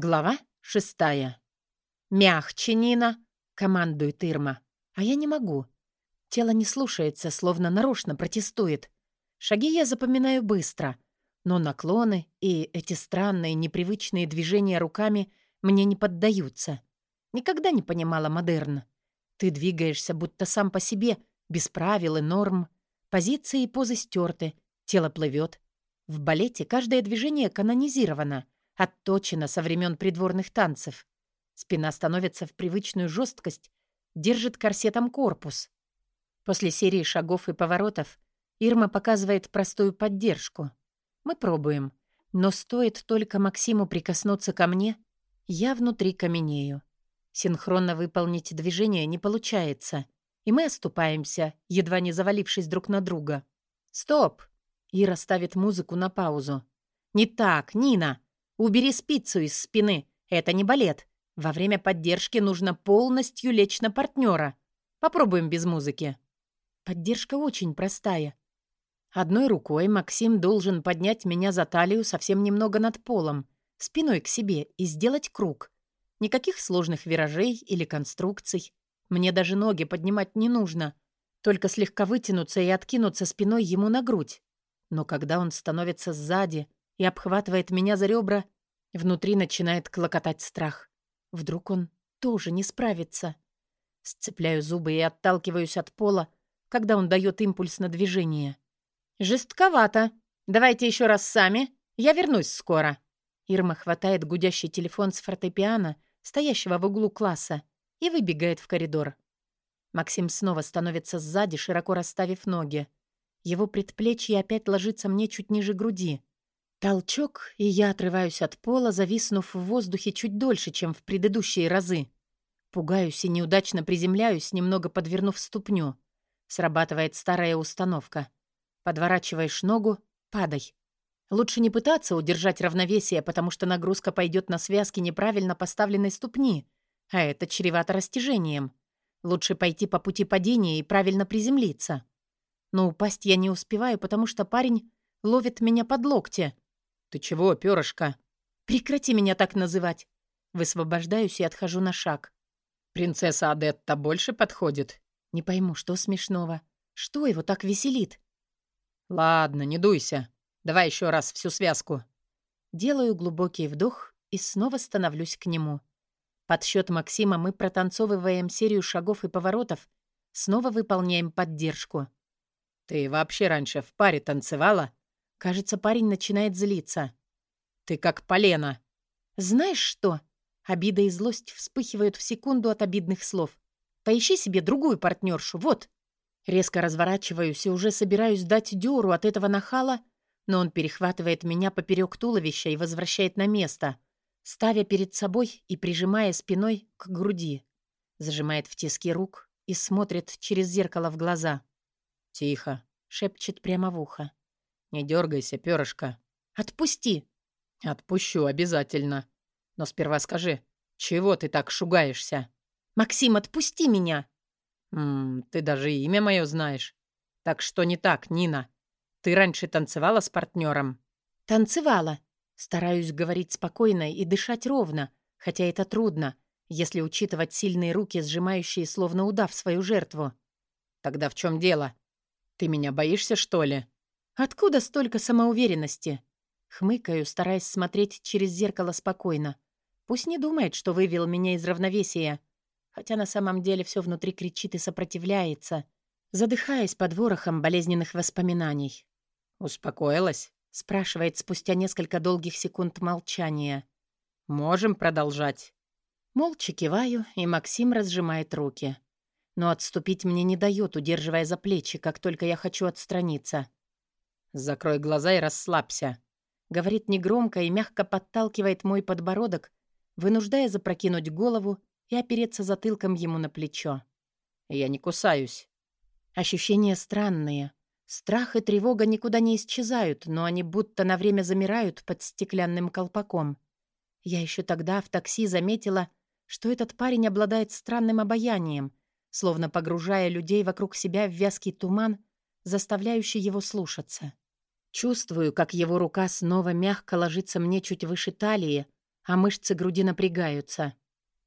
Глава шестая. «Мягче, Нина!» — командует Ирма. А я не могу. Тело не слушается, словно нарочно протестует. Шаги я запоминаю быстро, но наклоны и эти странные непривычные движения руками мне не поддаются. Никогда не понимала модерн. Ты двигаешься будто сам по себе, без правил и норм. Позиции и позы стерты, тело плывет. В балете каждое движение канонизировано — отточена со времен придворных танцев. Спина становится в привычную жесткость, держит корсетом корпус. После серии шагов и поворотов Ирма показывает простую поддержку. Мы пробуем, но стоит только Максиму прикоснуться ко мне, я внутри каменею. Синхронно выполнить движение не получается, и мы оступаемся, едва не завалившись друг на друга. «Стоп!» Ира ставит музыку на паузу. «Не так, Нина!» Убери спицу из спины. Это не балет. Во время поддержки нужно полностью лечь на партнера. Попробуем без музыки. Поддержка очень простая. Одной рукой Максим должен поднять меня за талию совсем немного над полом, спиной к себе и сделать круг. Никаких сложных виражей или конструкций. Мне даже ноги поднимать не нужно. Только слегка вытянуться и откинуться спиной ему на грудь. Но когда он становится сзади, и обхватывает меня за ребра, внутри начинает клокотать страх. Вдруг он тоже не справится. Сцепляю зубы и отталкиваюсь от пола, когда он дает импульс на движение. «Жестковато. Давайте еще раз сами. Я вернусь скоро». Ирма хватает гудящий телефон с фортепиано, стоящего в углу класса, и выбегает в коридор. Максим снова становится сзади, широко расставив ноги. Его предплечье опять ложится мне чуть ниже груди. Толчок, и я отрываюсь от пола, зависнув в воздухе чуть дольше, чем в предыдущие разы. Пугаюсь и неудачно приземляюсь, немного подвернув ступню. Срабатывает старая установка. Подворачиваешь ногу — падай. Лучше не пытаться удержать равновесие, потому что нагрузка пойдет на связки неправильно поставленной ступни, а это чревато растяжением. Лучше пойти по пути падения и правильно приземлиться. Но упасть я не успеваю, потому что парень ловит меня под локти — «Ты чего, перышко?» «Прекрати меня так называть!» Высвобождаюсь и отхожу на шаг. «Принцесса Адетта больше подходит?» «Не пойму, что смешного? Что его так веселит?» «Ладно, не дуйся. Давай еще раз всю связку». Делаю глубокий вдох и снова становлюсь к нему. Под счет Максима мы протанцовываем серию шагов и поворотов, снова выполняем поддержку. «Ты вообще раньше в паре танцевала?» Кажется, парень начинает злиться. «Ты как полено!» «Знаешь что?» Обида и злость вспыхивают в секунду от обидных слов. «Поищи себе другую партнершу, вот!» Резко разворачиваюсь и уже собираюсь дать дёру от этого нахала, но он перехватывает меня поперек туловища и возвращает на место, ставя перед собой и прижимая спиной к груди. Зажимает в тиски рук и смотрит через зеркало в глаза. «Тихо», — шепчет прямо в ухо. «Не дергайся, перышко». «Отпусти!» «Отпущу обязательно. Но сперва скажи, чего ты так шугаешься?» «Максим, отпусти меня!» «Ммм, ты даже имя мое знаешь. Так что не так, Нина? Ты раньше танцевала с партнером?» «Танцевала. Стараюсь говорить спокойно и дышать ровно, хотя это трудно, если учитывать сильные руки, сжимающие словно удав свою жертву». «Тогда в чем дело? Ты меня боишься, что ли?» Откуда столько самоуверенности? Хмыкаю, стараясь смотреть через зеркало спокойно. Пусть не думает, что вывел меня из равновесия. Хотя на самом деле все внутри кричит и сопротивляется, задыхаясь под ворохом болезненных воспоминаний. «Успокоилась?» — спрашивает спустя несколько долгих секунд молчания. «Можем продолжать». Молча киваю, и Максим разжимает руки. Но отступить мне не дает, удерживая за плечи, как только я хочу отстраниться. «Закрой глаза и расслабься», — говорит негромко и мягко подталкивает мой подбородок, вынуждая запрокинуть голову и опереться затылком ему на плечо. «Я не кусаюсь». Ощущения странные. Страх и тревога никуда не исчезают, но они будто на время замирают под стеклянным колпаком. Я еще тогда в такси заметила, что этот парень обладает странным обаянием, словно погружая людей вокруг себя в вязкий туман заставляющий его слушаться. Чувствую, как его рука снова мягко ложится мне чуть выше талии, а мышцы груди напрягаются.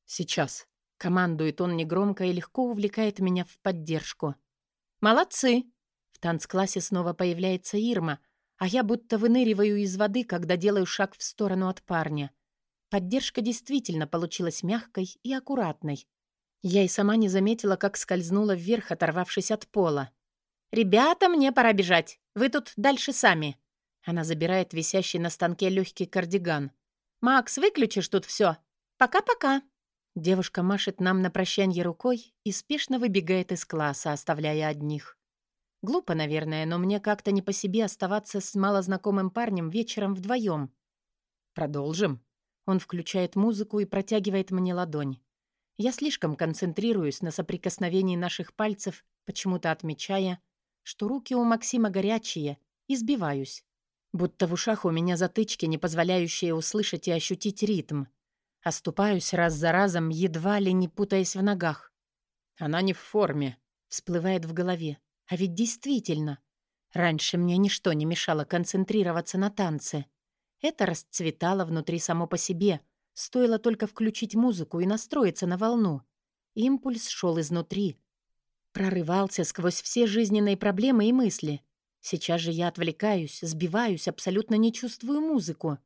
«Сейчас», — командует он негромко и легко увлекает меня в поддержку. «Молодцы!» В танцклассе снова появляется Ирма, а я будто выныриваю из воды, когда делаю шаг в сторону от парня. Поддержка действительно получилась мягкой и аккуратной. Я и сама не заметила, как скользнула вверх, оторвавшись от пола. «Ребята, мне пора бежать. Вы тут дальше сами». Она забирает висящий на станке легкий кардиган. «Макс, выключишь тут все. Пока-пока». Девушка машет нам на прощанье рукой и спешно выбегает из класса, оставляя одних. Глупо, наверное, но мне как-то не по себе оставаться с малознакомым парнем вечером вдвоем. «Продолжим?» Он включает музыку и протягивает мне ладонь. Я слишком концентрируюсь на соприкосновении наших пальцев, почему-то отмечая, что руки у Максима горячие, и сбиваюсь. Будто в ушах у меня затычки, не позволяющие услышать и ощутить ритм. Оступаюсь раз за разом, едва ли не путаясь в ногах. Она не в форме, всплывает в голове. А ведь действительно, раньше мне ничто не мешало концентрироваться на танце. Это расцветало внутри само по себе, стоило только включить музыку и настроиться на волну. Импульс шел изнутри. Прорывался сквозь все жизненные проблемы и мысли. Сейчас же я отвлекаюсь, сбиваюсь, абсолютно не чувствую музыку.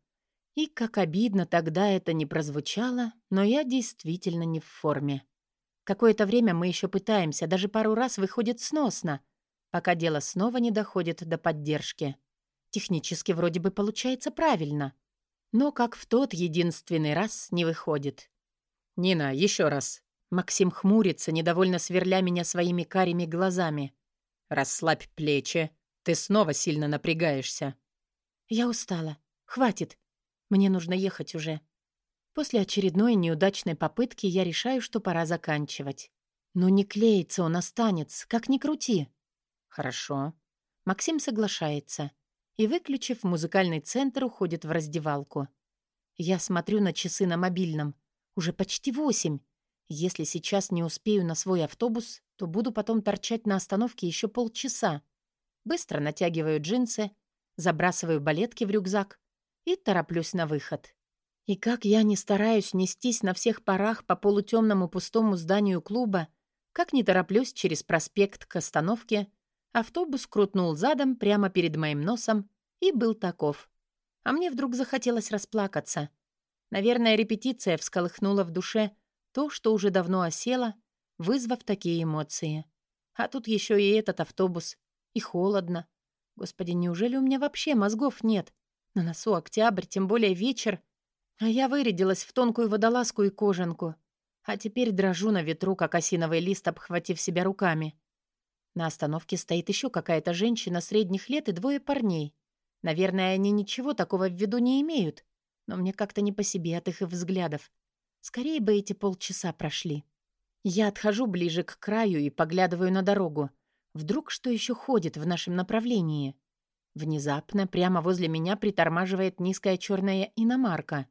И как обидно тогда это не прозвучало, но я действительно не в форме. Какое-то время мы еще пытаемся, даже пару раз выходит сносно, пока дело снова не доходит до поддержки. Технически вроде бы получается правильно. Но как в тот единственный раз не выходит. «Нина, еще раз». Максим хмурится, недовольно сверля меня своими карими глазами. «Расслабь плечи. Ты снова сильно напрягаешься». «Я устала. Хватит. Мне нужно ехать уже». После очередной неудачной попытки я решаю, что пора заканчивать. Но не клеится он останется, как ни крути. «Хорошо». Максим соглашается и, выключив музыкальный центр, уходит в раздевалку. Я смотрю на часы на мобильном. Уже почти восемь. Если сейчас не успею на свой автобус, то буду потом торчать на остановке еще полчаса. Быстро натягиваю джинсы, забрасываю балетки в рюкзак и тороплюсь на выход. И как я не стараюсь нестись на всех парах по полутемному пустому зданию клуба, как не тороплюсь через проспект к остановке, Автобус крутнул задом прямо перед моим носом и был таков. А мне вдруг захотелось расплакаться. Наверное, репетиция всколыхнула в душе то, что уже давно осело, вызвав такие эмоции. А тут еще и этот автобус. И холодно. Господи, неужели у меня вообще мозгов нет? На носу октябрь, тем более вечер. А я вырядилась в тонкую водолазку и кожанку. А теперь дрожу на ветру, как осиновый лист, обхватив себя руками. На остановке стоит еще какая-то женщина средних лет и двое парней. Наверное, они ничего такого в виду не имеют, но мне как-то не по себе от их взглядов. Скорее бы эти полчаса прошли. Я отхожу ближе к краю и поглядываю на дорогу. Вдруг что еще ходит в нашем направлении? Внезапно прямо возле меня притормаживает низкая черная иномарка.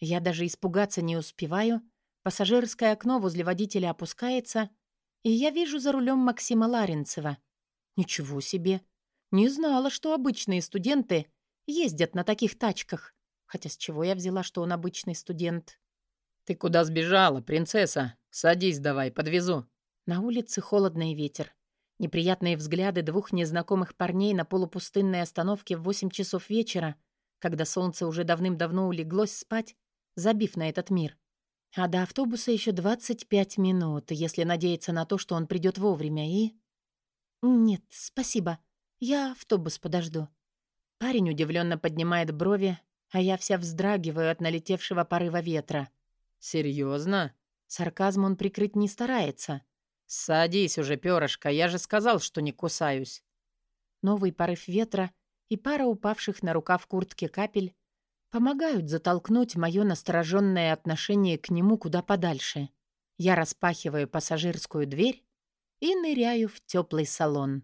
Я даже испугаться не успеваю. Пассажирское окно возле водителя опускается — и я вижу за рулем Максима Ларинцева. Ничего себе! Не знала, что обычные студенты ездят на таких тачках. Хотя с чего я взяла, что он обычный студент? «Ты куда сбежала, принцесса? Садись давай, подвезу». На улице холодный ветер. Неприятные взгляды двух незнакомых парней на полупустынной остановке в восемь часов вечера, когда солнце уже давным-давно улеглось спать, забив на этот мир. А до автобуса еще 25 минут, если надеяться на то, что он придет вовремя, и... Нет, спасибо. Я автобус подожду. Парень удивленно поднимает брови, а я вся вздрагиваю от налетевшего порыва ветра. Серьезно? Сарказм он прикрыть не старается. «Садись уже, перышко, я же сказал, что не кусаюсь». Новый порыв ветра и пара упавших на рукав куртки капель помогают затолкнуть мое настороженное отношение к нему куда подальше. Я распахиваю пассажирскую дверь и ныряю в теплый салон.